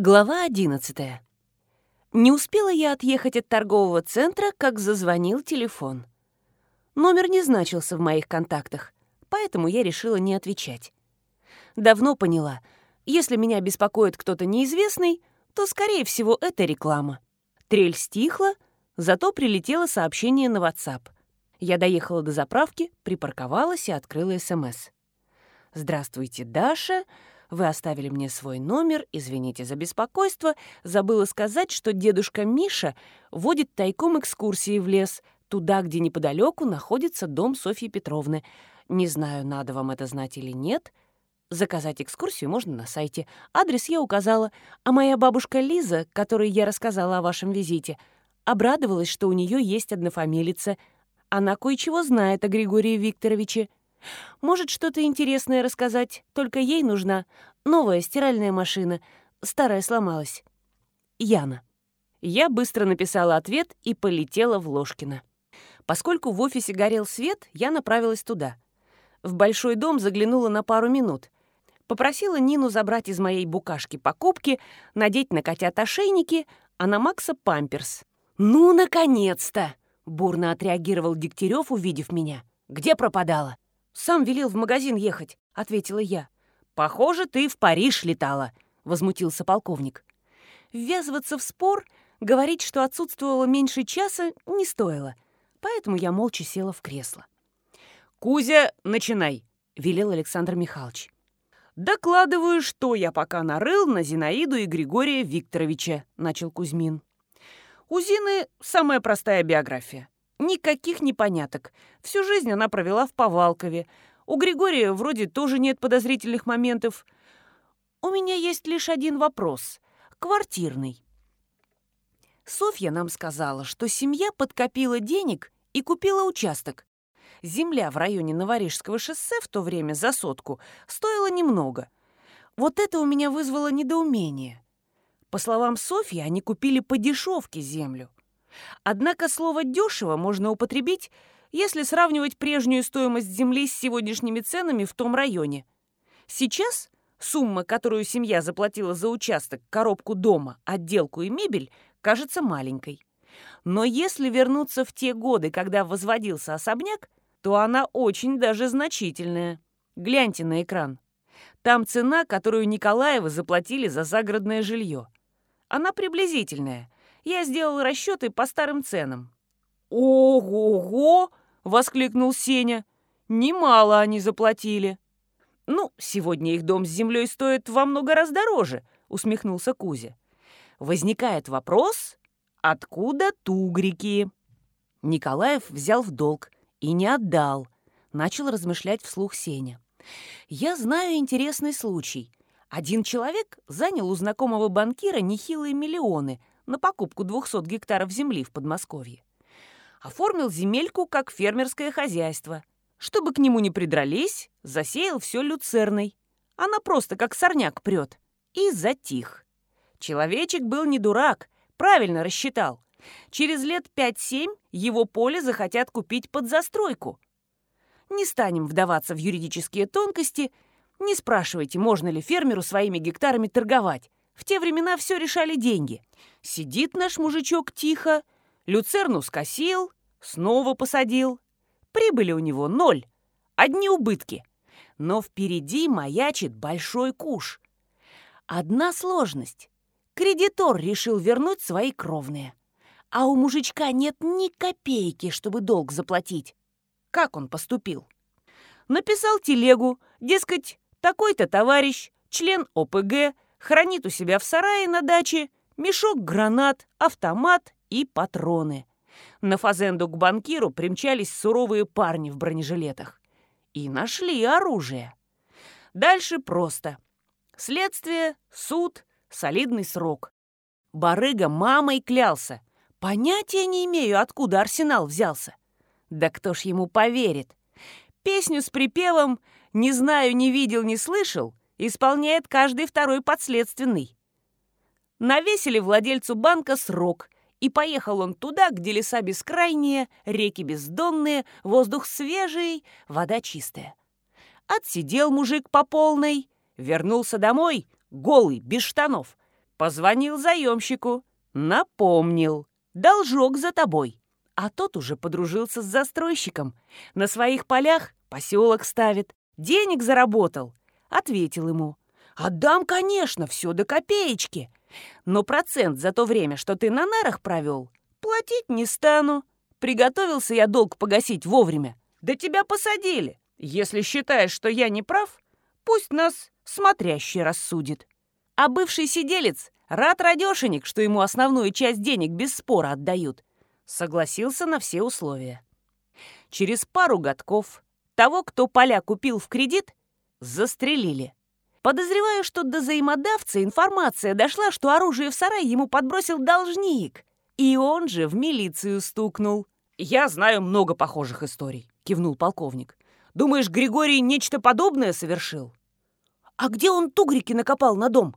Глава 11. Не успела я отъехать от торгового центра, как зазвонил телефон. Номер не значился в моих контактах, поэтому я решила не отвечать. Давно поняла, если меня беспокоит кто-то неизвестный, то, скорее всего, это реклама. Трель стихла, зато прилетело сообщение на WhatsApp. Я доехала до заправки, припарковалась и открыла СМС. «Здравствуйте, Даша. Вы оставили мне свой номер, извините за беспокойство. Забыла сказать, что дедушка Миша водит тайком экскурсии в лес, туда, где неподалеку находится дом Софьи Петровны. Не знаю, надо вам это знать или нет. Заказать экскурсию можно на сайте. Адрес я указала, а моя бабушка Лиза, которой я рассказала о вашем визите, обрадовалась, что у нее есть однофамилица. Она кое-чего знает о Григории Викторовиче. Может, что-то интересное рассказать, только ей нужна новая стиральная машина. Старая сломалась. Яна. Я быстро написала ответ и полетела в Ложкино. Поскольку в офисе горел свет, я направилась туда. В большой дом заглянула на пару минут. Попросила Нину забрать из моей букашки покупки, надеть на котят ошейники, а на Макса памперс. «Ну, наконец-то!» — бурно отреагировал Дегтярев, увидев меня. «Где пропадала?» «Сам велел в магазин ехать», — ответила я. «Похоже, ты в Париж летала», — возмутился полковник. Ввязываться в спор, говорить, что отсутствовало меньше часа, не стоило, поэтому я молча села в кресло. «Кузя, начинай», — велел Александр Михайлович. «Докладываю, что я пока нарыл на Зинаиду и Григория Викторовича», — начал Кузьмин. «У Зины самая простая биография. Никаких непоняток. Всю жизнь она провела в Повалкове. У Григория вроде тоже нет подозрительных моментов. У меня есть лишь один вопрос. Квартирный. Софья нам сказала, что семья подкопила денег и купила участок. Земля в районе Новорижского шоссе в то время за сотку стоила немного. Вот это у меня вызвало недоумение. По словам Софьи, они купили по дешевке землю. Однако слово «дешево» можно употребить, если сравнивать прежнюю стоимость земли с сегодняшними ценами в том районе. Сейчас сумма, которую семья заплатила за участок, коробку дома, отделку и мебель, кажется маленькой. Но если вернуться в те годы, когда возводился особняк, то она очень даже значительная. Гляньте на экран. Там цена, которую Николаевы заплатили за загородное жилье. Она приблизительная – я сделал расчеты по старым ценам. «Ого-го!» — воскликнул Сеня. «Немало они заплатили». «Ну, сегодня их дом с землей стоит во много раз дороже», — усмехнулся Кузя. «Возникает вопрос, откуда тугрики?» Николаев взял в долг и не отдал, начал размышлять вслух Сеня. «Я знаю интересный случай. Один человек занял у знакомого банкира нехилые миллионы, на покупку 200 гектаров земли в Подмосковье. Оформил земельку как фермерское хозяйство. Чтобы к нему не придрались, засеял все люцерной. Она просто как сорняк прет. И затих. Человечек был не дурак, правильно рассчитал. Через лет 5-7 его поле захотят купить под застройку. Не станем вдаваться в юридические тонкости, не спрашивайте, можно ли фермеру своими гектарами торговать. В те времена все решали деньги. Сидит наш мужичок тихо, люцерну скосил, снова посадил. Прибыли у него ноль, одни убытки. Но впереди маячит большой куш. Одна сложность. Кредитор решил вернуть свои кровные. А у мужичка нет ни копейки, чтобы долг заплатить. Как он поступил? Написал телегу, дескать, такой-то товарищ, член ОПГ, хранит у себя в сарае на даче мешок гранат, автомат и патроны. На фазенду к банкиру примчались суровые парни в бронежилетах. И нашли оружие. Дальше просто. Следствие, суд, солидный срок. Барыга мамой клялся. Понятия не имею, откуда арсенал взялся. Да кто ж ему поверит? Песню с припевом «Не знаю, не видел, не слышал» исполняет каждый второй подследственный. Навесили владельцу банка срок, и поехал он туда, где леса бескрайние, реки бездонные, воздух свежий, вода чистая. Отсидел мужик по полной, вернулся домой, голый, без штанов. Позвонил заемщику, напомнил. Должок за тобой. А тот уже подружился с застройщиком. На своих полях поселок ставит. Денег заработал. Ответил ему. Отдам, конечно, все до копеечки. Но процент за то время, что ты на нарах провел, платить не стану. Приготовился я долг погасить вовремя. Да тебя посадили. Если считаешь, что я не прав, пусть нас смотрящий рассудит. А бывший сиделец рад радешенек, что ему основную часть денег без спора отдают. Согласился на все условия. Через пару годков того, кто поля купил в кредит, застрелили. Подозреваю, что до взаимодавца информация дошла, что оружие в сарае ему подбросил должник. И он же в милицию стукнул. «Я знаю много похожих историй», — кивнул полковник. «Думаешь, Григорий нечто подобное совершил?» «А где он тугрики накопал на дом?»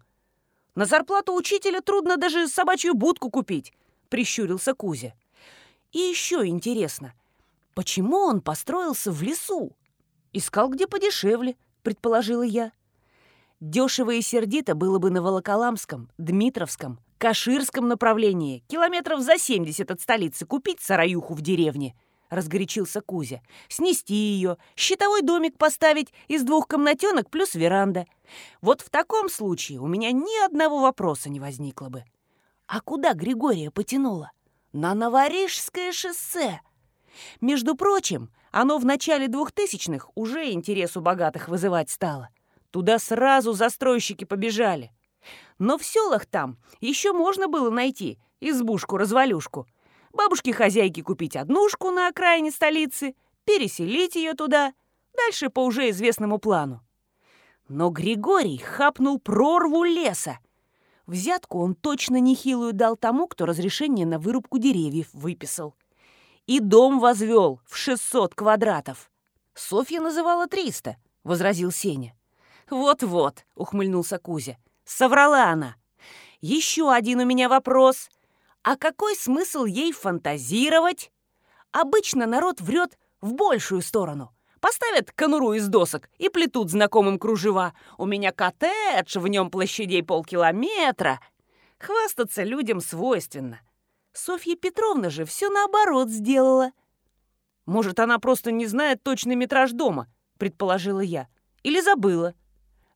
На зарплату учителя трудно даже собачью будку купить», — прищурился Кузя. «И еще интересно, почему он построился в лесу? Искал где подешевле», — предположила я. Дешево и сердито было бы на Волоколамском, Дмитровском, Каширском направлении, километров за 70 от столицы, купить сараюху в деревне — разгорячился Кузя. «Снести ее, щитовой домик поставить из двух комнатенок плюс веранда. Вот в таком случае у меня ни одного вопроса не возникло бы. А куда Григория потянула? На Новорижское шоссе. Между прочим, оно в начале двухтысячных уже интерес у богатых вызывать стало. Туда сразу застройщики побежали. Но в селах там еще можно было найти избушку-развалюшку — Бабушке-хозяйке купить однушку на окраине столицы, переселить ее туда, дальше по уже известному плану. Но Григорий хапнул прорву леса. Взятку он точно нехилую дал тому, кто разрешение на вырубку деревьев выписал. И дом возвел в 600 квадратов. Софья называла 300, возразил Сеня. «Вот-вот», — ухмыльнулся Кузя. «Соврала она. Еще один у меня вопрос. А какой смысл ей фантазировать? Обычно народ врет в большую сторону. Поставят конуру из досок и плетут знакомым кружева. У меня коттедж, в нем площадей полкилометра. Хвастаться людям свойственно. Софья Петровна же все наоборот сделала. Может, она просто не знает точный метраж дома, предположила я. Или забыла.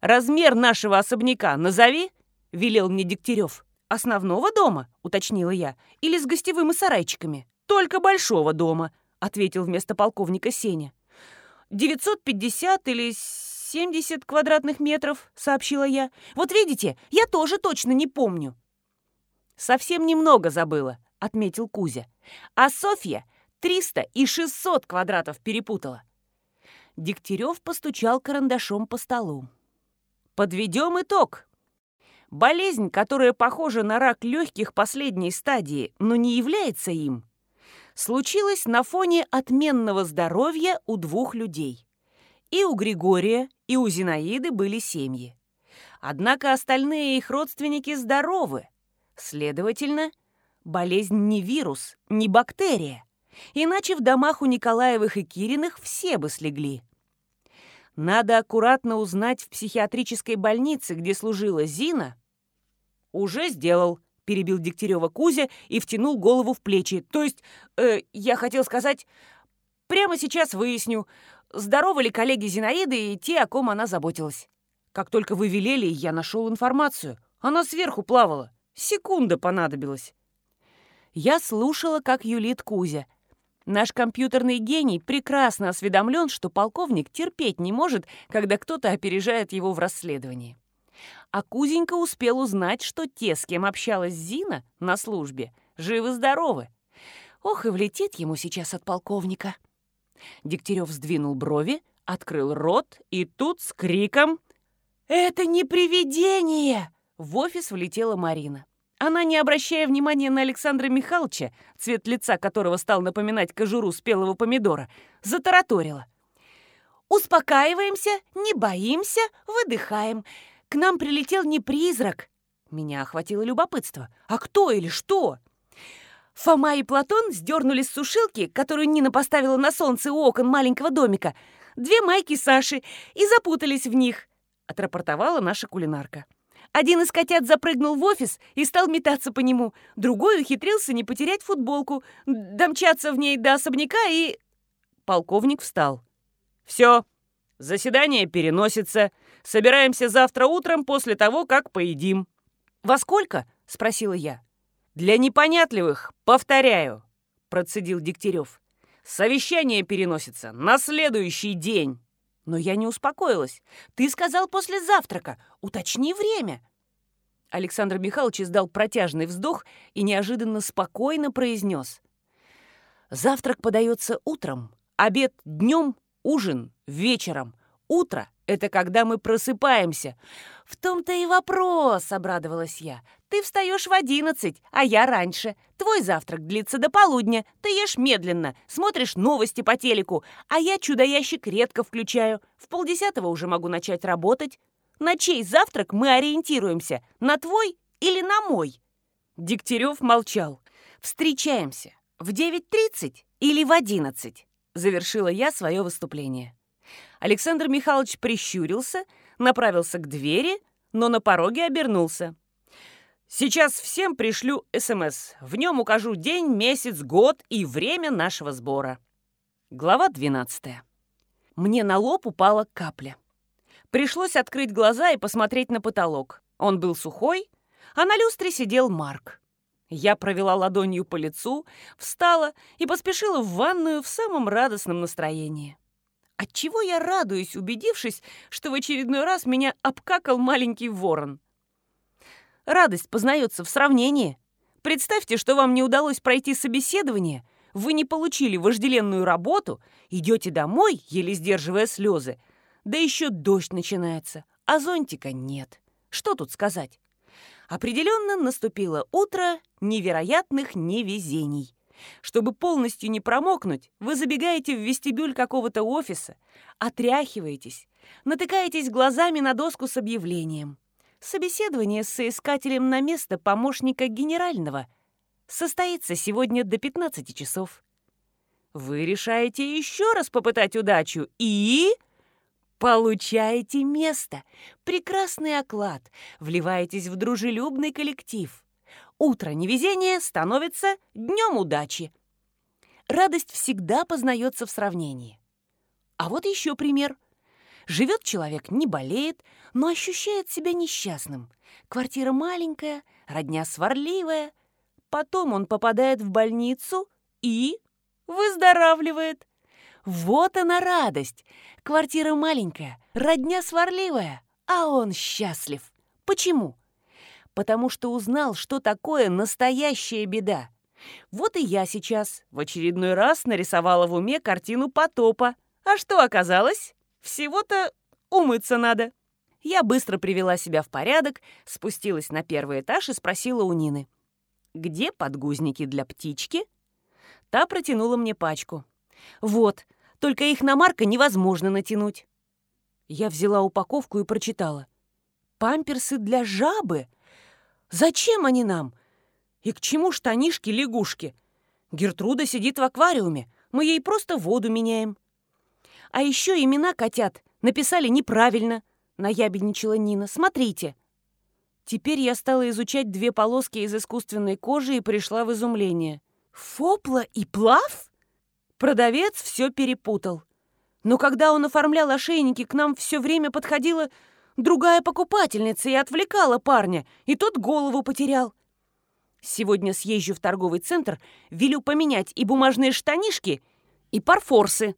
Размер нашего особняка назови, велел мне Дегтярев. «Основного дома?» — уточнила я. «Или с гостевыми сарайчиками?» «Только большого дома», — ответил вместо полковника Сеня. «950 или 70 квадратных метров», — сообщила я. «Вот видите, я тоже точно не помню». «Совсем немного забыла», — отметил Кузя. «А Софья 300 и 600 квадратов перепутала». Дегтярев постучал карандашом по столу. «Подведем итог», Болезнь, которая похожа на рак легких последней стадии, но не является им, случилась на фоне отменного здоровья у двух людей. И у Григория, и у Зинаиды были семьи. Однако остальные их родственники здоровы. Следовательно, болезнь не вирус, не бактерия. Иначе в домах у Николаевых и Кириных все бы слегли. Надо аккуратно узнать в психиатрической больнице, где служила Зина. Уже сделал, перебил Дегтярева Кузя и втянул голову в плечи. То есть, э, я хотел сказать, прямо сейчас выясню, здоровы ли коллеги Зинаиды и те, о ком она заботилась. Как только вы велели, я нашел информацию. Она сверху плавала. Секунда понадобилась. Я слушала, как юлит Кузя, Наш компьютерный гений прекрасно осведомлен, что полковник терпеть не может, когда кто-то опережает его в расследовании. А Кузенька успел узнать, что те, с кем общалась Зина на службе, живы-здоровы. Ох, и влетит ему сейчас от полковника. Дегтярев сдвинул брови, открыл рот, и тут с криком «Это не привидение!» в офис влетела Марина. Она, не обращая внимания на Александра Михайловича, цвет лица которого стал напоминать кожуру спелого помидора, затараторила. «Успокаиваемся, не боимся, выдыхаем. К нам прилетел не призрак». Меня охватило любопытство. «А кто или что?» Фома и Платон сдернули с сушилки, которую Нина поставила на солнце у окон маленького домика, две майки Саши и запутались в них, отрапортовала наша кулинарка. Один из котят запрыгнул в офис и стал метаться по нему. Другой ухитрился не потерять футболку, домчаться в ней до особняка и... Полковник встал. «Все, заседание переносится. Собираемся завтра утром после того, как поедим». «Во сколько?» — спросила я. «Для непонятливых, повторяю», — процедил Дегтярев. «Совещание переносится на следующий день». Но я не успокоилась. Ты сказал после завтрака. Уточни время. Александр Михайлович издал протяжный вздох и неожиданно спокойно произнес. Завтрак подается утром, обед днем, ужин вечером. Утро — это когда мы просыпаемся. В том-то и вопрос, — обрадовалась я. Ты встаешь в одиннадцать, а я раньше. Твой завтрак длится до полудня. Ты ешь медленно, смотришь новости по телеку, а я чудо-ящик редко включаю. В полдесятого уже могу начать работать. На чей завтрак мы ориентируемся? На твой или на мой?» Дегтярев молчал. «Встречаемся. В 9.30 или в 11?» Завершила я свое выступление. Александр Михайлович прищурился, направился к двери, но на пороге обернулся. «Сейчас всем пришлю СМС. В нем укажу день, месяц, год и время нашего сбора». Глава 12. Мне на лоб упала капля. Пришлось открыть глаза и посмотреть на потолок. Он был сухой, а на люстре сидел Марк. Я провела ладонью по лицу, встала и поспешила в ванную в самом радостном настроении. Отчего я радуюсь, убедившись, что в очередной раз меня обкакал маленький ворон? Радость познается в сравнении. Представьте, что вам не удалось пройти собеседование, вы не получили вожделенную работу, идете домой, еле сдерживая слезы, да еще дождь начинается, а зонтика нет. Что тут сказать? Определенно наступило утро невероятных невезений. Чтобы полностью не промокнуть, вы забегаете в вестибюль какого-то офиса, отряхиваетесь, натыкаетесь глазами на доску с объявлением. Собеседование с соискателем на место помощника генерального состоится сегодня до 15 часов. Вы решаете еще раз попытать удачу и... Получаете место, прекрасный оклад, вливаетесь в дружелюбный коллектив. Утро невезения становится днем удачи. Радость всегда познается в сравнении. А вот еще пример. Живет человек, не болеет, но ощущает себя несчастным. Квартира маленькая, родня сварливая. Потом он попадает в больницу и выздоравливает. Вот она радость. Квартира маленькая, родня сварливая, а он счастлив. Почему? Потому что узнал, что такое настоящая беда. Вот и я сейчас в очередной раз нарисовала в уме картину потопа. А что оказалось? Всего-то умыться надо. Я быстро привела себя в порядок, спустилась на первый этаж и спросила у Нины. «Где подгузники для птички?» Та протянула мне пачку. «Вот, только их на Марка невозможно натянуть. Я взяла упаковку и прочитала. «Памперсы для жабы? Зачем они нам? И к чему штанишки-лягушки? Гертруда сидит в аквариуме, мы ей просто воду меняем». А еще имена котят написали неправильно, наябедничала Нина. «Смотрите». Теперь я стала изучать две полоски из искусственной кожи и пришла в изумление. «Фопла и плав?» Продавец все перепутал. Но когда он оформлял ошейники, к нам все время подходила другая покупательница и отвлекала парня, и тот голову потерял. Сегодня съезжу в торговый центр, велю поменять и бумажные штанишки, и парфорсы,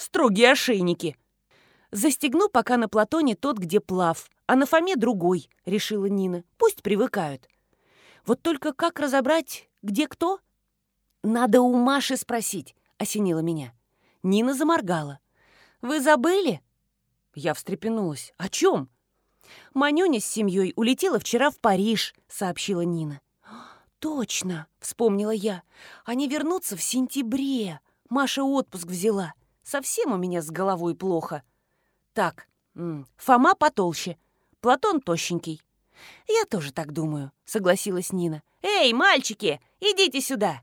строгие ошейники. Застегну пока на Платоне тот, где плав, а на Фоме другой, решила Нина. Пусть привыкают. Вот только как разобрать, где кто? Надо у Маши спросить осенило меня. Нина заморгала. «Вы забыли?» Я встрепенулась. «О чем?» «Манюня с семьей улетела вчера в Париж», — сообщила Нина. «Точно!» — вспомнила я. «Они вернутся в сентябре. Маша отпуск взяла. Совсем у меня с головой плохо. Так, Фома потолще, Платон тощенький». «Я тоже так думаю», — согласилась Нина. «Эй, мальчики, идите сюда!»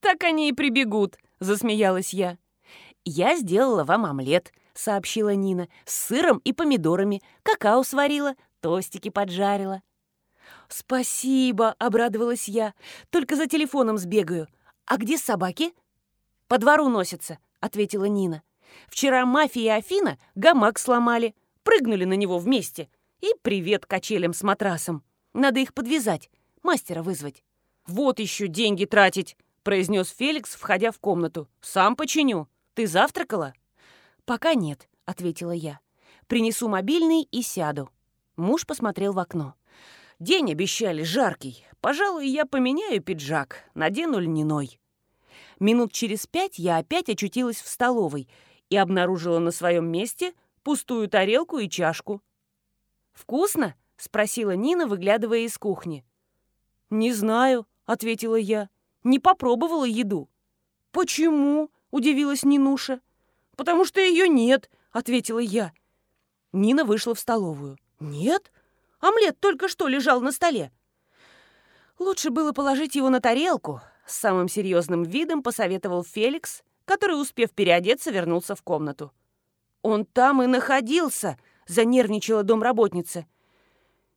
«Так они и прибегут», засмеялась я. «Я сделала вам омлет», — сообщила Нина, «с сыром и помидорами, какао сварила, тостики поджарила». «Спасибо!» — обрадовалась я. «Только за телефоном сбегаю. А где собаки?» «По двору носятся», — ответила Нина. «Вчера мафия и Афина гамак сломали, прыгнули на него вместе. И привет качелям с матрасом. Надо их подвязать, мастера вызвать». «Вот еще деньги тратить», — произнес Феликс, входя в комнату. «Сам починю. Ты завтракала?» «Пока нет», — ответила я. «Принесу мобильный и сяду». Муж посмотрел в окно. «День обещали жаркий. Пожалуй, я поменяю пиджак, надену льняной». Минут через пять я опять очутилась в столовой и обнаружила на своем месте пустую тарелку и чашку. «Вкусно?» — спросила Нина, выглядывая из кухни. «Не знаю», — ответила я. «Не попробовала еду». «Почему?» — удивилась Нинуша. «Потому что ее нет», — ответила я. Нина вышла в столовую. «Нет? Омлет только что лежал на столе». «Лучше было положить его на тарелку», — с самым серьезным видом посоветовал Феликс, который, успев переодеться, вернулся в комнату. «Он там и находился», — занервничала домработница.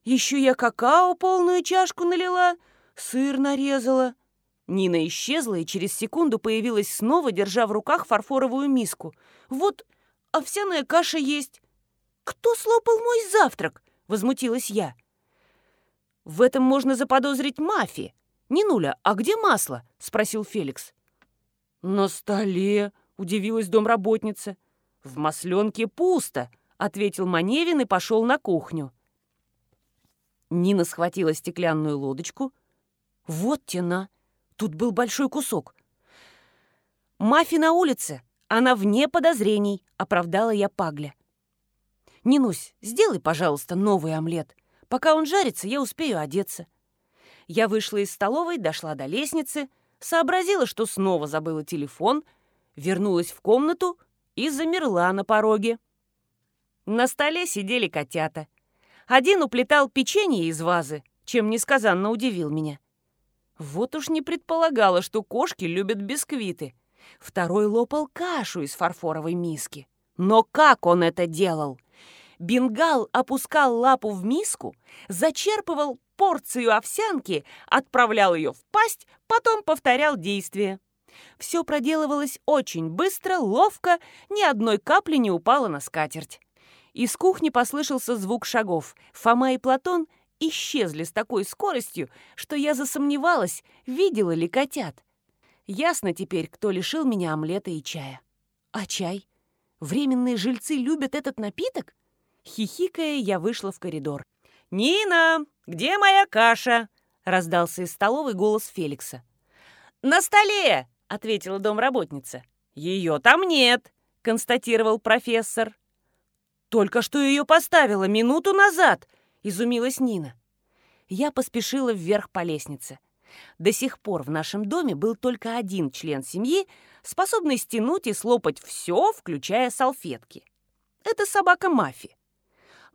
«Еще я какао полную чашку налила, сыр нарезала». Нина исчезла и через секунду появилась снова, держа в руках фарфоровую миску. «Вот овсяная каша есть». «Кто слопал мой завтрак?» — возмутилась я. «В этом можно заподозрить мафии. Нинуля, а где масло?» — спросил Феликс. «На столе», — удивилась домработница. «В масленке пусто», — ответил Маневин и пошел на кухню. Нина схватила стеклянную лодочку. «Вот тена! Тут был большой кусок». «Мафи на улице! Она вне подозрений!» — оправдала я Пагля. «Нинусь, сделай, пожалуйста, новый омлет. Пока он жарится, я успею одеться». Я вышла из столовой, дошла до лестницы, сообразила, что снова забыла телефон, вернулась в комнату и замерла на пороге. На столе сидели котята. Один уплетал печенье из вазы, чем несказанно удивил меня. Вот уж не предполагала, что кошки любят бисквиты. Второй лопал кашу из фарфоровой миски. Но как он это делал? Бенгал опускал лапу в миску, зачерпывал порцию овсянки, отправлял ее в пасть, потом повторял действие. Все проделывалось очень быстро, ловко, ни одной капли не упало на скатерть. Из кухни послышался звук шагов. Фома и Платон исчезли с такой скоростью, что я засомневалась, видела ли котят. Ясно теперь, кто лишил меня омлета и чая. А чай? Временные жильцы любят этот напиток? Хихикая, я вышла в коридор. «Нина, где моя каша?» — раздался из столовой голос Феликса. «На столе!» — ответила домработница. «Ее там нет», — констатировал профессор. «Только что ее поставила минуту назад», — изумилась Нина. Я поспешила вверх по лестнице. До сих пор в нашем доме был только один член семьи, способный стянуть и слопать все, включая салфетки. Это собака Мафи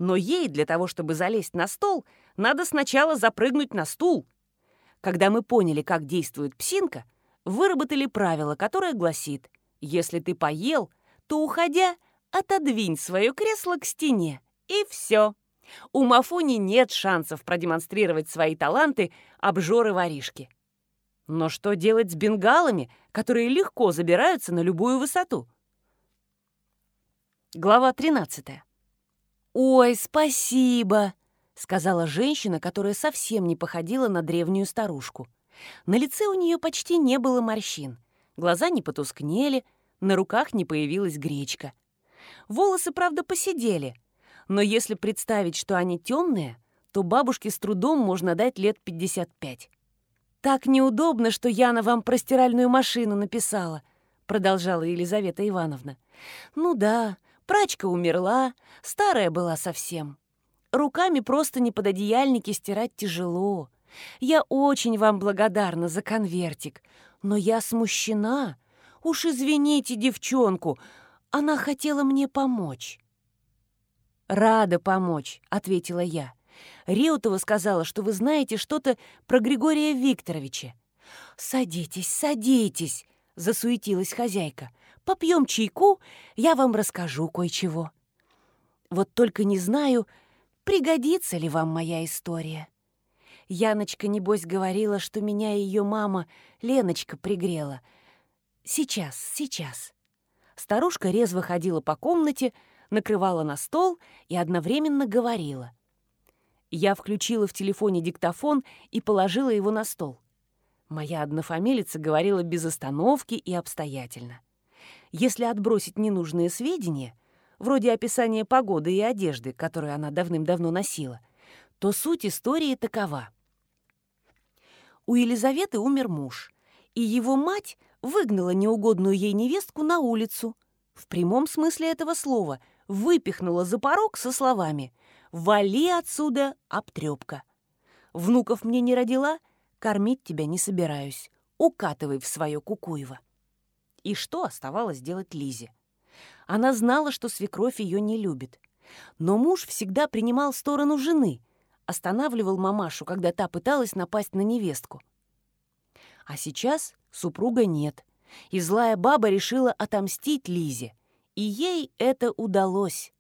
но ей для того, чтобы залезть на стол, надо сначала запрыгнуть на стул. Когда мы поняли, как действует псинка, выработали правило, которое гласит, если ты поел, то, уходя, отодвинь свое кресло к стене, и все. У Мафуни нет шансов продемонстрировать свои таланты обжоры-воришки. Но что делать с бенгалами, которые легко забираются на любую высоту? Глава 13. «Ой, спасибо!» — сказала женщина, которая совсем не походила на древнюю старушку. На лице у нее почти не было морщин, глаза не потускнели, на руках не появилась гречка. Волосы, правда, посидели, но если представить, что они темные, то бабушке с трудом можно дать лет 55. «Так неудобно, что Яна вам про стиральную машину написала», продолжала Елизавета Ивановна. «Ну да, Прачка умерла, старая была совсем. Руками просто не под одеяльники стирать тяжело. Я очень вам благодарна за конвертик, но я смущена. Уж извините девчонку, она хотела мне помочь. «Рада помочь», — ответила я. Реутова сказала, что вы знаете что-то про Григория Викторовича. «Садитесь, садитесь», — засуетилась хозяйка. Попьем чайку, я вам расскажу кое-чего. Вот только не знаю, пригодится ли вам моя история. Яночка, небось, говорила, что меня ее мама Леночка пригрела. Сейчас, сейчас. Старушка резво ходила по комнате, накрывала на стол и одновременно говорила. Я включила в телефоне диктофон и положила его на стол. Моя однофамилица говорила без остановки и обстоятельно. Если отбросить ненужные сведения, вроде описания погоды и одежды, которую она давным-давно носила, то суть истории такова. У Елизаветы умер муж, и его мать выгнала неугодную ей невестку на улицу. В прямом смысле этого слова выпихнула за порог со словами «Вали отсюда, обтрепка». Внуков мне не родила, кормить тебя не собираюсь. Укатывай в свое Кукуево. И что оставалось делать Лизе? Она знала, что свекровь ее не любит. Но муж всегда принимал сторону жены, останавливал мамашу, когда та пыталась напасть на невестку. А сейчас супруга нет, и злая баба решила отомстить Лизе, и ей это удалось.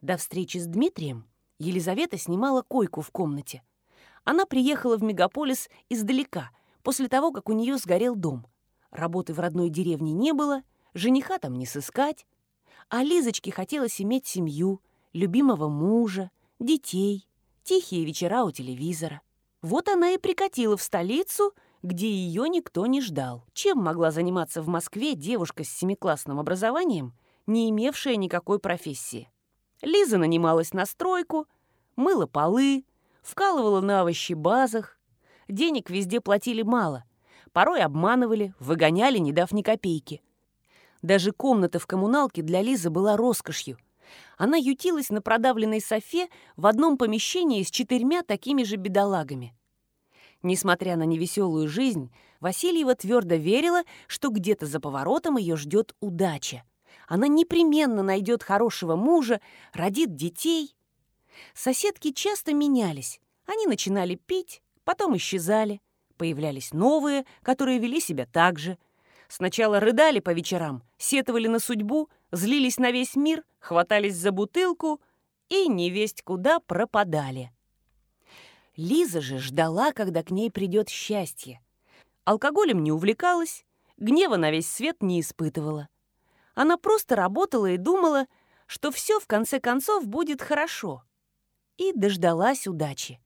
До встречи с Дмитрием Елизавета снимала койку в комнате. Она приехала в мегаполис издалека, после того, как у нее сгорел дом. Работы в родной деревне не было, жениха там не сыскать. А Лизочке хотелось иметь семью, любимого мужа, детей, тихие вечера у телевизора. Вот она и прикатила в столицу, где ее никто не ждал. Чем могла заниматься в Москве девушка с семиклассным образованием, не имевшая никакой профессии? Лиза нанималась на стройку, мыла полы, вкалывала на овощебазах. Денег везде платили мало. Порой обманывали, выгоняли, не дав ни копейки. Даже комната в коммуналке для Лизы была роскошью. Она ютилась на продавленной софе в одном помещении с четырьмя такими же бедолагами. Несмотря на невеселую жизнь, Васильева твердо верила, что где-то за поворотом ее ждет удача. Она непременно найдет хорошего мужа, родит детей. Соседки часто менялись. Они начинали пить, потом исчезали. Появлялись новые, которые вели себя так же – Сначала рыдали по вечерам, сетовали на судьбу, злились на весь мир, хватались за бутылку и невесть куда пропадали. Лиза же ждала, когда к ней придет счастье. Алкоголем не увлекалась, гнева на весь свет не испытывала. Она просто работала и думала, что все в конце концов будет хорошо. И дождалась удачи.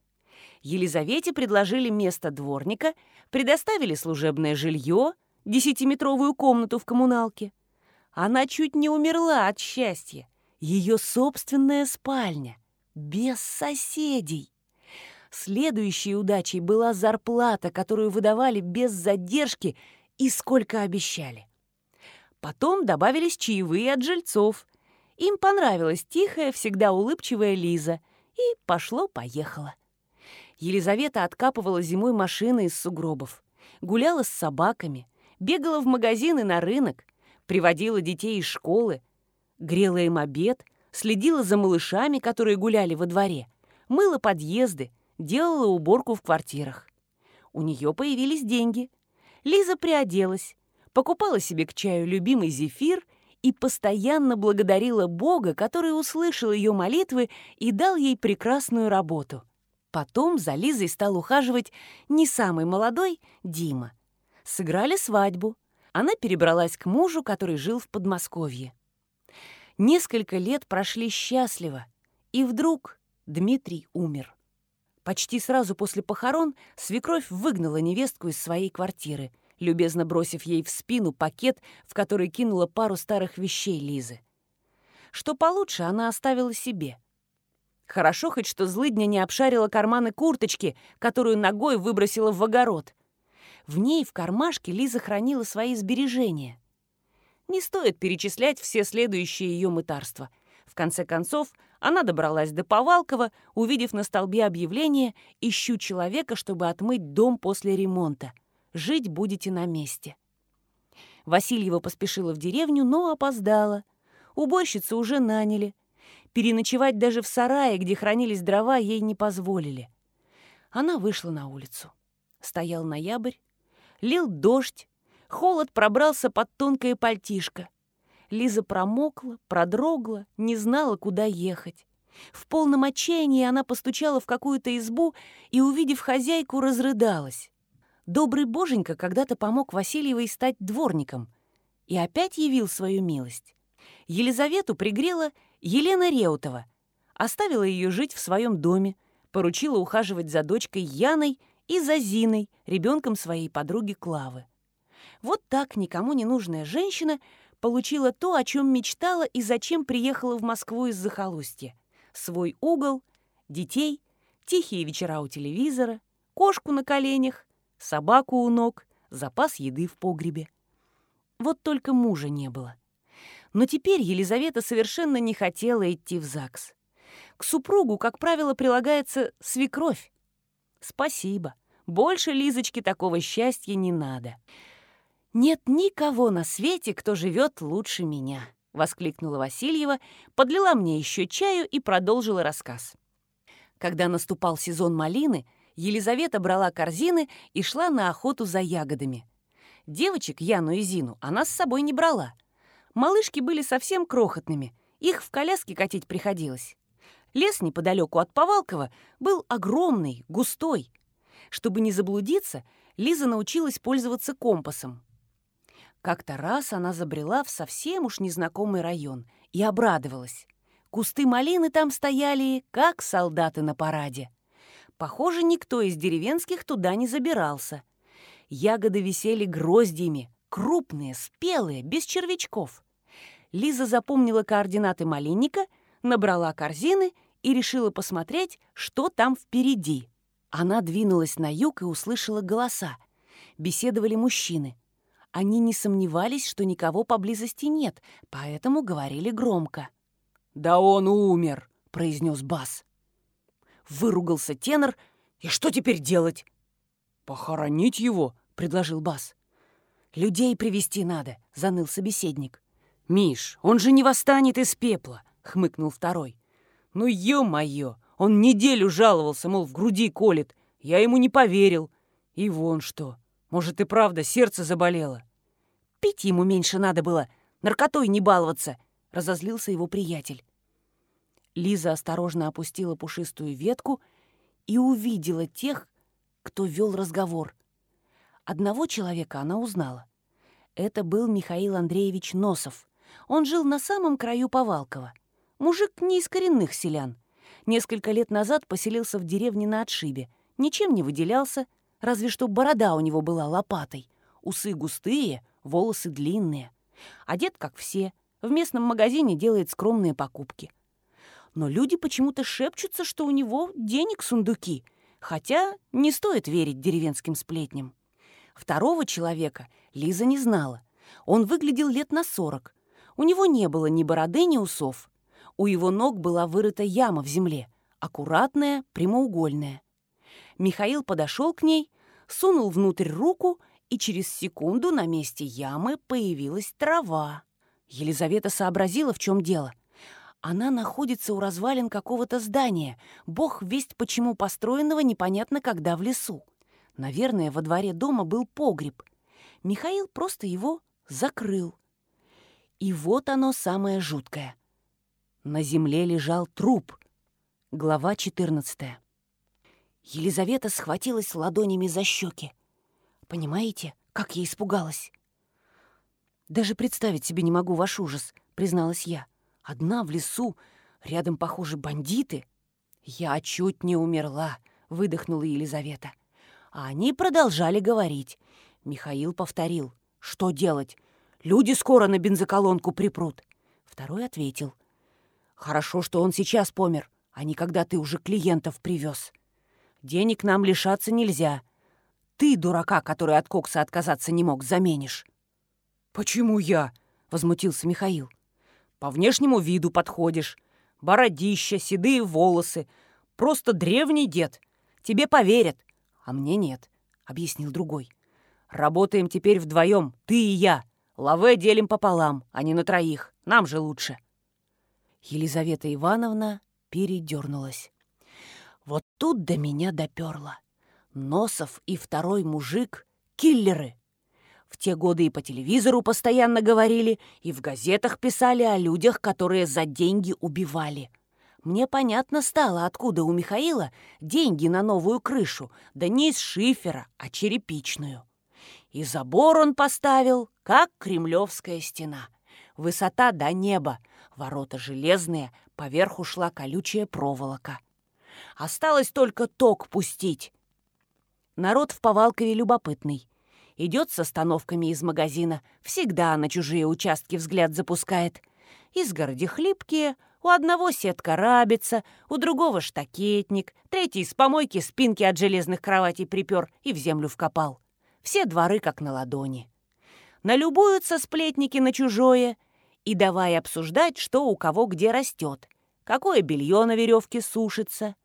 Елизавете предложили место дворника, предоставили служебное жилье — десятиметровую комнату в коммуналке. Она чуть не умерла от счастья. Ее собственная спальня. Без соседей. Следующей удачей была зарплата, которую выдавали без задержки и сколько обещали. Потом добавились чаевые от жильцов. Им понравилась тихая, всегда улыбчивая Лиза. И пошло-поехало. Елизавета откапывала зимой машины из сугробов. Гуляла с собаками – бегала в магазин и на рынок, приводила детей из школы, грела им обед, следила за малышами, которые гуляли во дворе, мыла подъезды, делала уборку в квартирах. У нее появились деньги. Лиза приоделась, покупала себе к чаю любимый зефир и постоянно благодарила Бога, который услышал ее молитвы и дал ей прекрасную работу. Потом за Лизой стал ухаживать не самый молодой Дима – сыграли свадьбу. Она перебралась к мужу, который жил в Подмосковье. Несколько лет прошли счастливо, и вдруг Дмитрий умер. Почти сразу после похорон свекровь выгнала невестку из своей квартиры, любезно бросив ей в спину пакет, в который кинула пару старых вещей Лизы. Что получше, она оставила себе. Хорошо хоть, что злыдня не обшарила карманы курточки, которую ногой выбросила в огород — в ней в кармашке Лиза хранила свои сбережения. Не стоит перечислять все следующие ее мытарства. В конце концов, она добралась до Повалкова, увидев на столбе объявление «Ищу человека, чтобы отмыть дом после ремонта. Жить будете на месте». Васильева поспешила в деревню, но опоздала. Уборщицу уже наняли. Переночевать даже в сарае, где хранились дрова, ей не позволили. Она вышла на улицу. Стоял ноябрь, Лил дождь, холод пробрался под тонкое пальтишко. Лиза промокла, продрогла, не знала, куда ехать. В полном отчаянии она постучала в какую-то избу и, увидев хозяйку, разрыдалась. Добрый боженька когда-то помог Васильевой стать дворником и опять явил свою милость. Елизавету пригрела Елена Реутова, оставила ее жить в своем доме, поручила ухаживать за дочкой Яной и за Зиной, ребенком своей подруги Клавы. Вот так никому не нужная женщина получила то, о чем мечтала и зачем приехала в Москву из захолустья. Свой угол, детей, тихие вечера у телевизора, кошку на коленях, собаку у ног, запас еды в погребе. Вот только мужа не было. Но теперь Елизавета совершенно не хотела идти в ЗАГС. К супругу, как правило, прилагается свекровь. Спасибо. Больше Лизочке такого счастья не надо. «Нет никого на свете, кто живет лучше меня», — воскликнула Васильева, подлила мне еще чаю и продолжила рассказ. Когда наступал сезон малины, Елизавета брала корзины и шла на охоту за ягодами. Девочек, Яну и Зину, она с собой не брала. Малышки были совсем крохотными, их в коляске катить приходилось. Лес неподалеку от Повалкова был огромный, густой. Чтобы не заблудиться, Лиза научилась пользоваться компасом. Как-то раз она забрела в совсем уж незнакомый район и обрадовалась. Кусты малины там стояли, как солдаты на параде. Похоже, никто из деревенских туда не забирался. Ягоды висели гроздьями, крупные, спелые, без червячков. Лиза запомнила координаты малинника, набрала корзины и решила посмотреть, что там впереди. Она двинулась на юг и услышала голоса. Беседовали мужчины. Они не сомневались, что никого поблизости нет, поэтому говорили громко. «Да он умер!» — произнес бас. Выругался тенор. «И что теперь делать?» «Похоронить его», — предложил бас. «Людей привести надо», — заныл собеседник. «Миш, он же не восстанет из пепла», — хмыкнул второй. «Ну, ё-моё, он неделю жаловался, мол, в груди колет. Я ему не поверил. И вон что. Может, и правда сердце заболело». «Пить ему меньше надо было, наркотой не баловаться», — разозлился его приятель. Лиза осторожно опустила пушистую ветку и увидела тех, кто вел разговор. Одного человека она узнала. Это был Михаил Андреевич Носов. Он жил на самом краю Повалкова. Мужик не из коренных селян. Несколько лет назад поселился в деревне на отшибе. Ничем не выделялся, разве что борода у него была лопатой. Усы густые, волосы длинные. Одет, как все, в местном магазине делает скромные покупки — но люди почему-то шепчутся, что у него денег сундуки, хотя не стоит верить деревенским сплетням. Второго человека Лиза не знала. Он выглядел лет на сорок. У него не было ни бороды, ни усов. У его ног была вырыта яма в земле, аккуратная, прямоугольная. Михаил подошел к ней, сунул внутрь руку, и через секунду на месте ямы появилась трава. Елизавета сообразила, в чем дело — она находится у развалин какого-то здания, бог весть почему построенного непонятно когда в лесу. Наверное, во дворе дома был погреб. Михаил просто его закрыл. И вот оно самое жуткое. На земле лежал труп. Глава 14. Елизавета схватилась ладонями за щеки. Понимаете, как я испугалась? «Даже представить себе не могу ваш ужас», — призналась я. Одна в лесу, рядом, похоже, бандиты. Я чуть не умерла, выдохнула Елизавета. А они продолжали говорить. Михаил повторил. Что делать? Люди скоро на бензоколонку припрут. Второй ответил. Хорошо, что он сейчас помер, а не когда ты уже клиентов привез. Денег нам лишаться нельзя. Ты, дурака, который от кокса отказаться не мог, заменишь. «Почему я?» — возмутился Михаил. По внешнему виду подходишь. Бородища, седые волосы. Просто древний дед. Тебе поверят, а мне нет», — объяснил другой. «Работаем теперь вдвоем, ты и я. Лаве делим пополам, а не на троих. Нам же лучше». Елизавета Ивановна передернулась. Вот тут до меня доперло. Носов и второй мужик — киллеры. В те годы и по телевизору постоянно говорили, и в газетах писали о людях, которые за деньги убивали. Мне понятно стало, откуда у Михаила деньги на новую крышу, да не из шифера, а черепичную. И забор он поставил, как кремлевская стена. Высота до неба, ворота железные, поверху шла колючая проволока. Осталось только ток пустить. Народ в Повалкове любопытный. Идет с остановками из магазина, всегда на чужие участки взгляд запускает. Изгороди хлипкие, у одного сетка рабится, у другого штакетник, третий с помойки спинки от железных кроватей припер и в землю вкопал. Все дворы как на ладони. Налюбуются сплетники на чужое и давай обсуждать, что у кого где растет, какое белье на веревке сушится.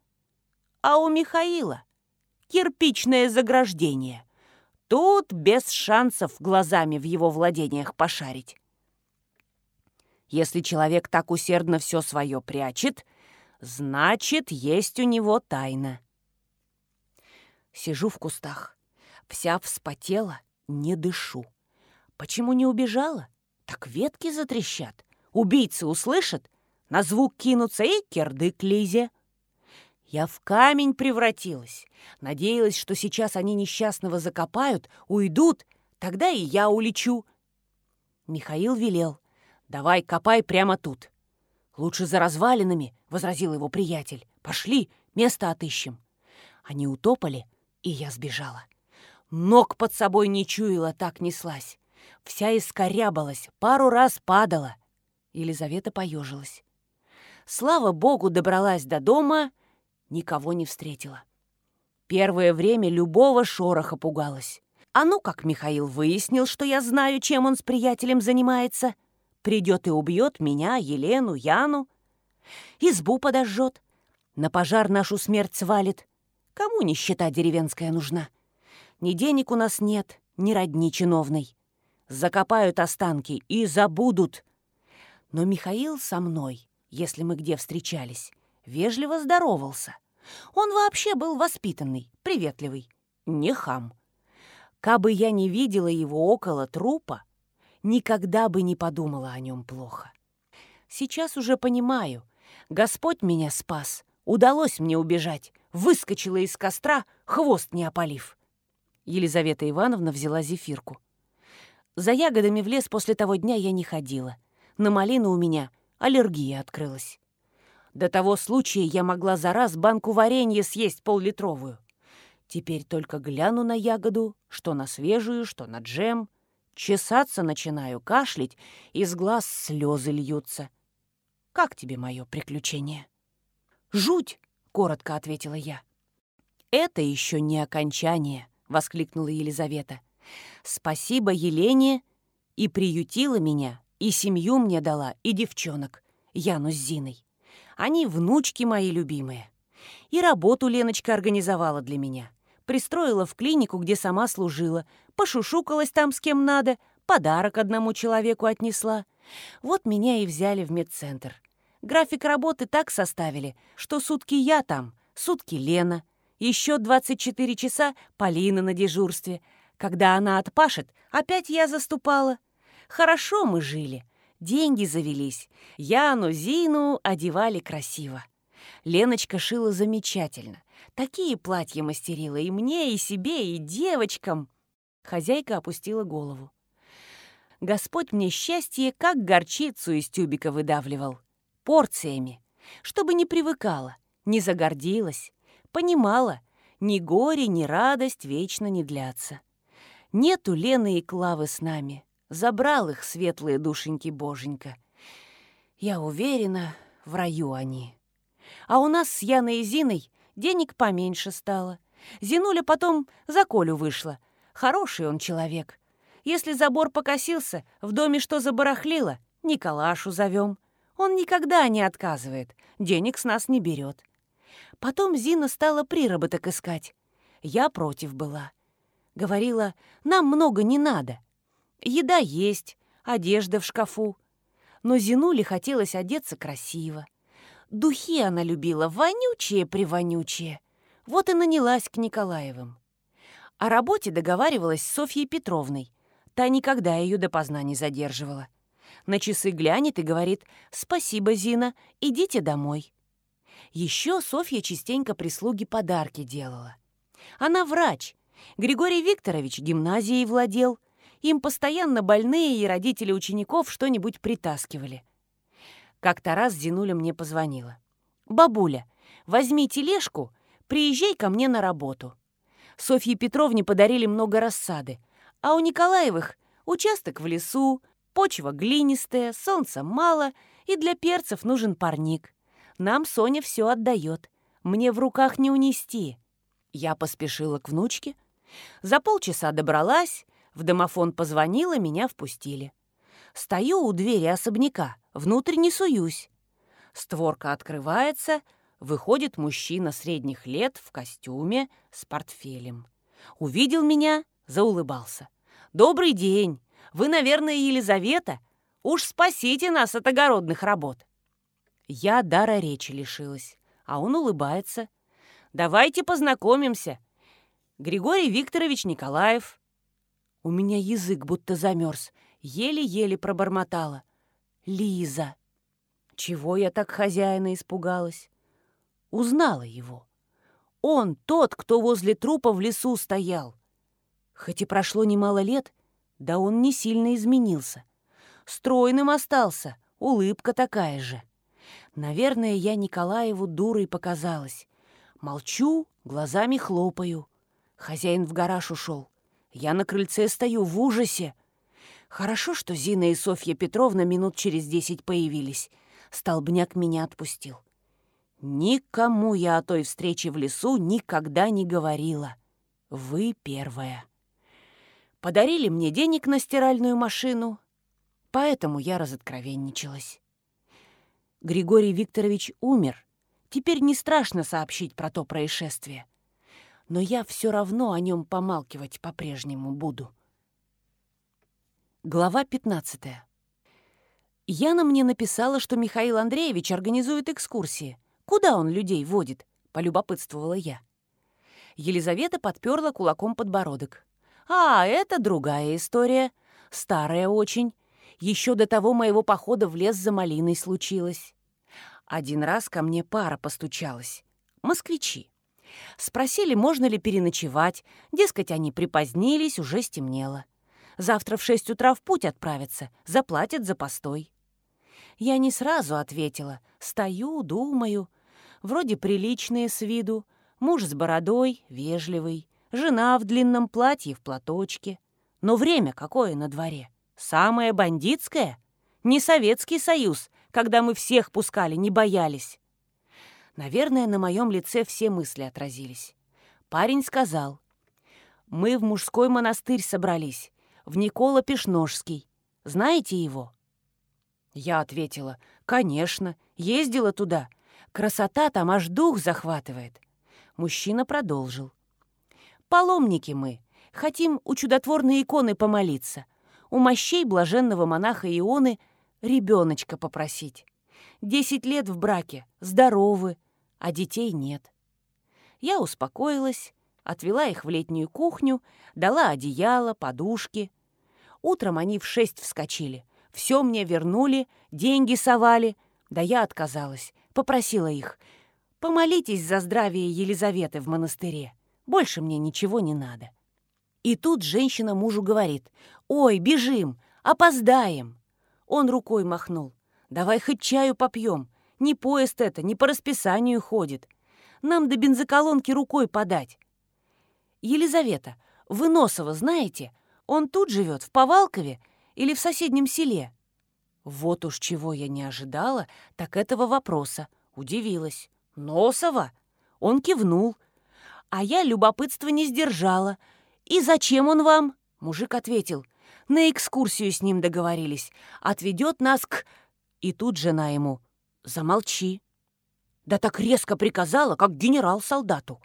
А у Михаила кирпичное заграждение. Тут без шансов глазами в его владениях пошарить. Если человек так усердно все свое прячет, значит, есть у него тайна. Сижу в кустах, вся вспотела, не дышу. Почему не убежала? Так ветки затрещат. Убийцы услышат, на звук кинутся и кирдык Лизе. Я в камень превратилась. Надеялась, что сейчас они несчастного закопают, уйдут, тогда и я улечу. Михаил велел. «Давай, копай прямо тут». «Лучше за развалинами», — возразил его приятель. «Пошли, место отыщем». Они утопали, и я сбежала. Ног под собой не чуяла, так неслась. Вся искорябалась, пару раз падала. Елизавета поежилась. Слава богу, добралась до дома, никого не встретила. Первое время любого шороха пугалась. А ну как Михаил выяснил, что я знаю, чем он с приятелем занимается — Придет и убьет меня, Елену, Яну. Избу подожжет. На пожар нашу смерть свалит. Кому нищета деревенская нужна? Ни денег у нас нет, ни родни чиновной. Закопают останки и забудут. Но Михаил со мной, если мы где встречались, вежливо здоровался. Он вообще был воспитанный, приветливый, не хам. Кабы я не видела его около трупа, никогда бы не подумала о нем плохо. Сейчас уже понимаю, Господь меня спас, удалось мне убежать, выскочила из костра, хвост не опалив. Елизавета Ивановна взяла зефирку. За ягодами в лес после того дня я не ходила. На малину у меня аллергия открылась. До того случая я могла за раз банку варенья съесть поллитровую. Теперь только гляну на ягоду, что на свежую, что на джем — Чесаться начинаю, кашлять, из глаз слезы льются. Как тебе мое приключение? Жуть, коротко ответила я. Это еще не окончание, воскликнула Елизавета. Спасибо Елене и приютила меня, и семью мне дала, и девчонок, Яну с Зиной. Они внучки мои любимые. И работу Леночка организовала для меня пристроила в клинику, где сама служила, пошушукалась там с кем надо, подарок одному человеку отнесла. Вот меня и взяли в медцентр. График работы так составили, что сутки я там, сутки Лена, еще 24 часа Полина на дежурстве. Когда она отпашет, опять я заступала. Хорошо мы жили, деньги завелись. Яну, Зину одевали красиво. Леночка шила замечательно. Такие платья мастерила и мне, и себе, и девочкам. Хозяйка опустила голову. Господь мне счастье, как горчицу из тюбика выдавливал. Порциями. Чтобы не привыкала, не загордилась. Понимала, ни горе, ни радость вечно не длятся. Нету Лены и Клавы с нами. Забрал их светлые душеньки боженька. Я уверена, в раю они. А у нас с Яной и Зиной денег поменьше стало. Зинуля потом за Колю вышла. Хороший он человек. Если забор покосился, в доме что забарахлило, Николашу зовем. Он никогда не отказывает, денег с нас не берет. Потом Зина стала приработок искать. Я против была. Говорила, нам много не надо. Еда есть, одежда в шкафу. Но Зинуле хотелось одеться красиво. Духи она любила, вонючие-привонючие. Вот и нанялась к Николаевым. О работе договаривалась с Софьей Петровной. Та никогда ее допоздна не задерживала. На часы глянет и говорит «Спасибо, Зина, идите домой». Еще Софья частенько прислуги подарки делала. Она врач. Григорий Викторович гимназией владел. Им постоянно больные и родители учеников что-нибудь притаскивали. Как-то раз Зинуля мне позвонила. «Бабуля, возьми тележку, приезжай ко мне на работу». Софье Петровне подарили много рассады, а у Николаевых участок в лесу, почва глинистая, солнца мало, и для перцев нужен парник. Нам Соня все отдает. Мне в руках не унести. Я поспешила к внучке. За полчаса добралась, в домофон позвонила, меня впустили. Стою у двери особняка, внутрь не суюсь. Створка открывается, выходит мужчина средних лет в костюме с портфелем. Увидел меня, заулыбался. «Добрый день! Вы, наверное, Елизавета? Уж спасите нас от огородных работ!» Я дара речи лишилась, а он улыбается. «Давайте познакомимся. Григорий Викторович Николаев». У меня язык будто замерз, еле-еле пробормотала. «Лиза». Чего я так хозяина испугалась? Узнала его. Он тот, кто возле трупа в лесу стоял. Хоть и прошло немало лет, да он не сильно изменился. Стройным остался, улыбка такая же. Наверное, я Николаеву дурой показалась. Молчу, глазами хлопаю. Хозяин в гараж ушел. Я на крыльце стою в ужасе. Хорошо, что Зина и Софья Петровна минут через десять появились. Столбняк меня отпустил. Никому я о той встрече в лесу никогда не говорила. Вы первая. Подарили мне денег на стиральную машину, поэтому я разоткровенничалась. Григорий Викторович умер. Теперь не страшно сообщить про то происшествие. Но я все равно о нем помалкивать по-прежнему буду. Глава 15. Яна мне написала, что Михаил Андреевич организует экскурсии. Куда он людей водит? Полюбопытствовала я. Елизавета подперла кулаком подбородок. А, это другая история. Старая очень. Еще до того моего похода в лес за малиной случилось. Один раз ко мне пара постучалась. Москвичи. Спросили, можно ли переночевать. Дескать, они припозднились, уже стемнело. Завтра в шесть утра в путь отправятся, заплатят за постой. Я не сразу ответила. Стою, думаю. Вроде приличные с виду. Муж с бородой, вежливый. Жена в длинном платье в платочке. Но время какое на дворе? Самое бандитское? Не Советский Союз, когда мы всех пускали, не боялись. Наверное, на моем лице все мысли отразились. Парень сказал. «Мы в мужской монастырь собрались, в Никола Пешножский. Знаете его?» Я ответила. «Конечно, ездила туда. Красота там аж дух захватывает». Мужчина продолжил. Паломники мы. Хотим у чудотворной иконы помолиться. У мощей блаженного монаха Ионы ребеночка попросить. Десять лет в браке, здоровы, а детей нет. Я успокоилась, отвела их в летнюю кухню, дала одеяло, подушки. Утром они в шесть вскочили. Все мне вернули, деньги совали. Да я отказалась, попросила их. Помолитесь за здравие Елизаветы в монастыре. Больше мне ничего не надо. И тут женщина мужу говорит, «Ой, бежим, опоздаем!» Он рукой махнул. «Давай хоть чаю попьем. Не поезд это, не по расписанию ходит. Нам до бензоколонки рукой подать». «Елизавета, вы Носова знаете? Он тут живет, в Повалкове или в соседнем селе?» Вот уж чего я не ожидала, так этого вопроса. Удивилась. «Носова?» Он кивнул – а я любопытство не сдержала. «И зачем он вам?» Мужик ответил. «На экскурсию с ним договорились. Отведет нас к...» И тут жена ему. «Замолчи». Да так резко приказала, как генерал солдату.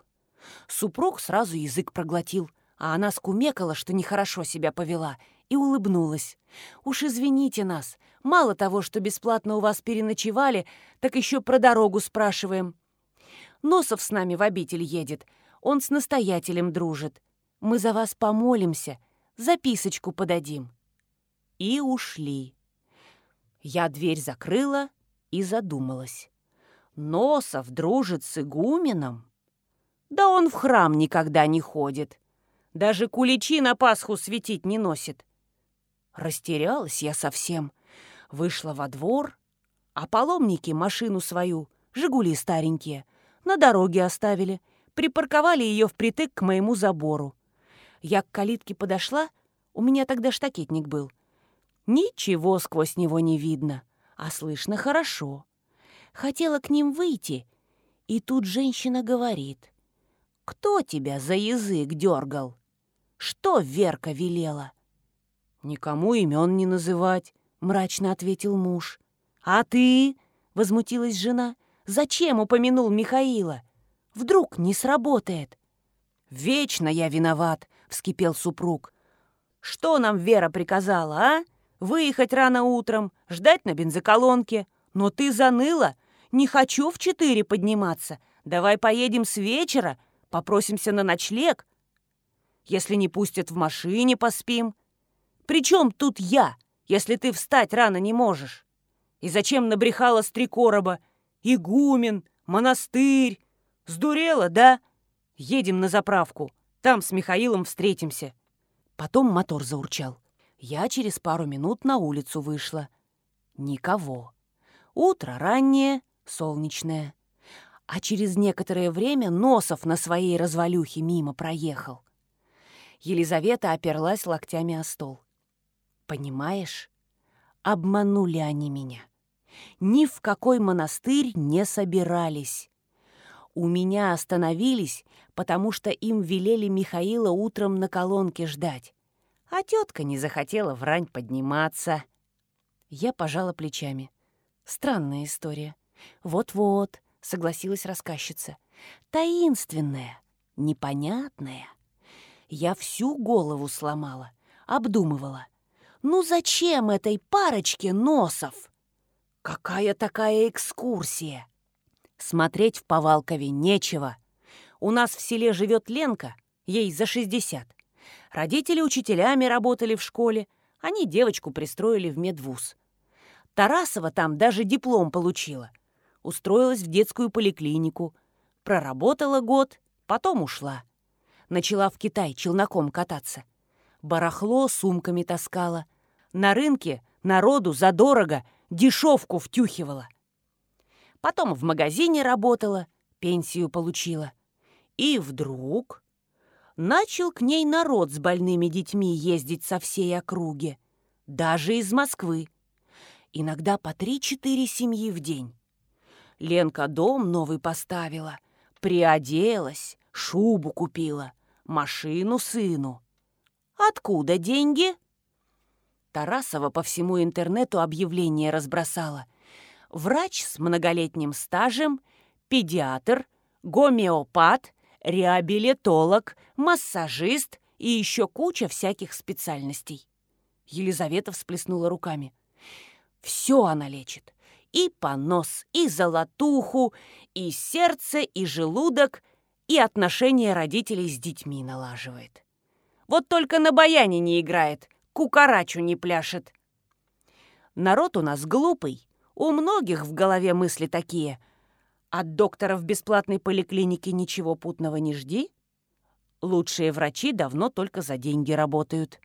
Супруг сразу язык проглотил, а она скумекала, что нехорошо себя повела, и улыбнулась. «Уж извините нас. Мало того, что бесплатно у вас переночевали, так еще про дорогу спрашиваем. Носов с нами в обитель едет. Он с настоятелем дружит. Мы за вас помолимся, записочку подадим». И ушли. Я дверь закрыла и задумалась. Носов дружит с игуменом? Да он в храм никогда не ходит. Даже куличи на Пасху светить не носит. Растерялась я совсем. Вышла во двор, а паломники машину свою, «Жигули» старенькие, на дороге оставили, припарковали ее впритык к моему забору. Я к калитке подошла, у меня тогда штакетник был. Ничего сквозь него не видно, а слышно хорошо. Хотела к ним выйти, и тут женщина говорит. «Кто тебя за язык дергал? Что Верка велела?» «Никому имен не называть», — мрачно ответил муж. «А ты?» — возмутилась жена. «Зачем упомянул Михаила? Вдруг не сработает?» «Вечно я виноват», — вскипел супруг. «Что нам Вера приказала, а? Выехать рано утром, ждать на бензоколонке. Но ты заныла. Не хочу в четыре подниматься. Давай поедем с вечера, попросимся на ночлег. Если не пустят в машине, поспим. Причем тут я, если ты встать рано не можешь? И зачем набрехала с три короба? Игумен, монастырь. Сдурела, да? Едем на заправку. Там с Михаилом встретимся. Потом мотор заурчал. Я через пару минут на улицу вышла. Никого. Утро раннее, солнечное. А через некоторое время Носов на своей развалюхе мимо проехал. Елизавета оперлась локтями о стол. «Понимаешь, обманули они меня. Ни в какой монастырь не собирались. У меня остановились, потому что им велели Михаила утром на колонке ждать. А тетка не захотела врань подниматься. Я пожала плечами. Странная история. Вот-вот, согласилась рассказчица. Таинственная, непонятная. Я всю голову сломала, обдумывала. Ну зачем этой парочке носов? Какая такая экскурсия? Смотреть в Повалкове нечего. У нас в селе живет Ленка, ей за 60. Родители учителями работали в школе, они девочку пристроили в медвуз. Тарасова там даже диплом получила. Устроилась в детскую поликлинику. Проработала год, потом ушла. Начала в Китай челноком кататься. Барахло сумками таскала. На рынке народу задорого дешевку втюхивала. Потом в магазине работала, пенсию получила. И вдруг начал к ней народ с больными детьми ездить со всей округи, даже из Москвы. Иногда по три-четыре семьи в день. Ленка дом новый поставила, приоделась, шубу купила, машину сыну. Откуда деньги? Тарасова по всему интернету объявление разбросала – врач с многолетним стажем, педиатр, гомеопат, реабилитолог, массажист и еще куча всяких специальностей. Елизавета всплеснула руками. Все она лечит. И понос, и золотуху, и сердце, и желудок, и отношения родителей с детьми налаживает. Вот только на баяне не играет, кукарачу не пляшет. Народ у нас глупый, у многих в голове мысли такие. От доктора в бесплатной поликлинике ничего путного не жди. Лучшие врачи давно только за деньги работают.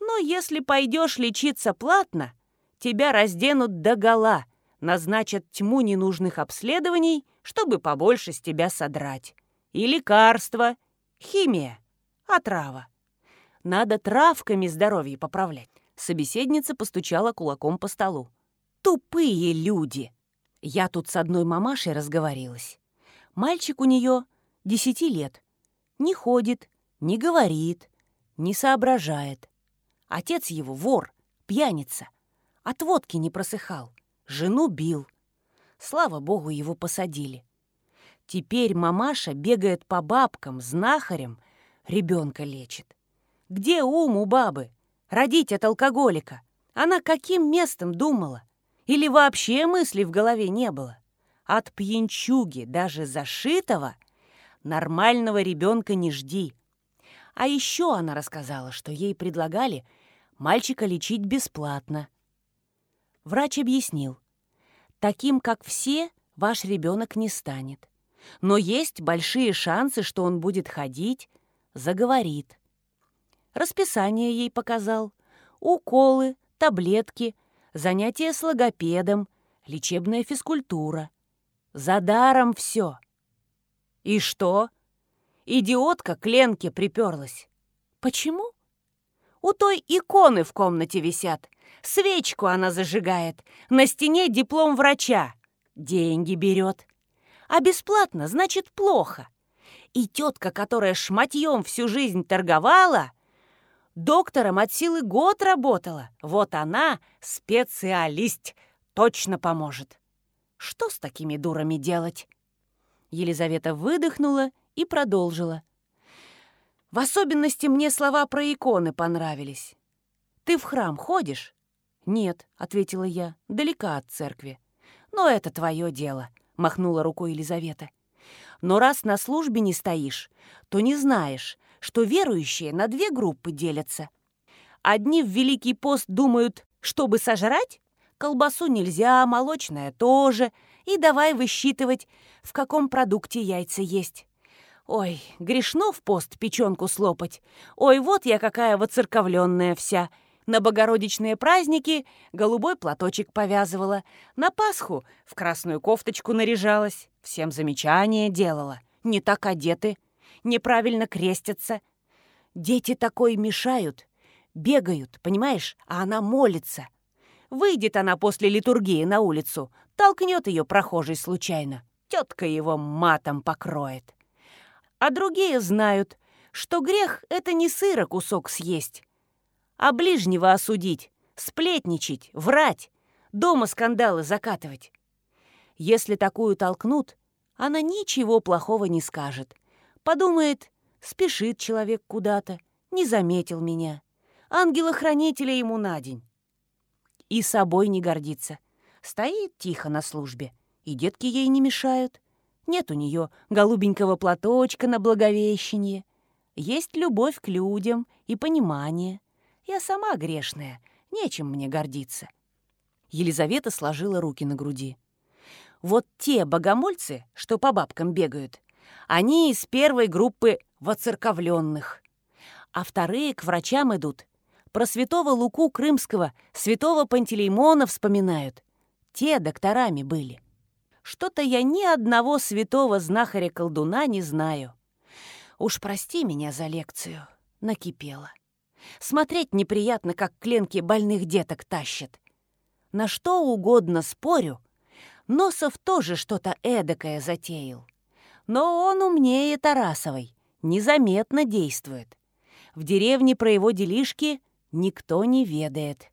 Но если пойдешь лечиться платно, тебя разденут догола, назначат тьму ненужных обследований, чтобы побольше с тебя содрать. И лекарства, химия, отрава. Надо травками здоровье поправлять. Собеседница постучала кулаком по столу. Тупые люди. Я тут с одной мамашей разговорилась. Мальчик у нее десяти лет. Не ходит, не говорит, не соображает. Отец его вор, пьяница. От водки не просыхал, жену бил. Слава богу, его посадили. Теперь мамаша бегает по бабкам, знахарям, ребенка лечит. Где ум у бабы? Родить от алкоголика. Она каким местом думала? Или вообще мыслей в голове не было. От пьянчуги, даже зашитого, нормального ребенка не жди. А еще она рассказала, что ей предлагали мальчика лечить бесплатно. Врач объяснил, таким, как все, ваш ребенок не станет. Но есть большие шансы, что он будет ходить, заговорит. Расписание ей показал. Уколы, таблетки, занятия с логопедом, лечебная физкультура. За даром все. И что? Идиотка к Ленке приперлась. Почему? У той иконы в комнате висят. Свечку она зажигает. На стене диплом врача. Деньги берет. А бесплатно, значит, плохо. И тетка, которая шматьем всю жизнь торговала, доктором от силы год работала. Вот она, специалист, точно поможет. Что с такими дурами делать? Елизавета выдохнула и продолжила. В особенности мне слова про иконы понравились. «Ты в храм ходишь?» «Нет», — ответила я, — «далека от церкви». «Но это твое дело», — махнула рукой Елизавета. «Но раз на службе не стоишь, то не знаешь, что верующие на две группы делятся. Одни в Великий пост думают, чтобы сожрать, колбасу нельзя, молочное тоже, и давай высчитывать, в каком продукте яйца есть. Ой, грешно в пост печенку слопать. Ой, вот я какая воцерковленная вся. На богородичные праздники голубой платочек повязывала. На Пасху в красную кофточку наряжалась. Всем замечания делала. Не так одеты. Неправильно крестятся. Дети такой мешают. Бегают, понимаешь? А она молится. Выйдет она после литургии на улицу. Толкнет ее прохожий случайно. Тетка его матом покроет а другие знают, что грех — это не сыра кусок съесть, а ближнего осудить, сплетничать, врать, дома скандалы закатывать. Если такую толкнут, она ничего плохого не скажет. Подумает, спешит человек куда-то, не заметил меня. Ангела-хранителя ему на день. И собой не гордится. Стоит тихо на службе, и детки ей не мешают. Нет у нее голубенького платочка на благовещение. Есть любовь к людям и понимание. Я сама грешная, нечем мне гордиться. Елизавета сложила руки на груди. Вот те богомольцы, что по бабкам бегают, они из первой группы воцерковленных. А вторые к врачам идут. Про святого Луку Крымского, святого Пантелеймона вспоминают. Те докторами были. Что-то я ни одного святого знахаря-колдуна не знаю. Уж прости меня за лекцию. Накипело. Смотреть неприятно, как кленки больных деток тащат. На что угодно спорю, Носов тоже что-то эдакое затеял. Но он умнее Тарасовой, незаметно действует. В деревне про его делишки никто не ведает.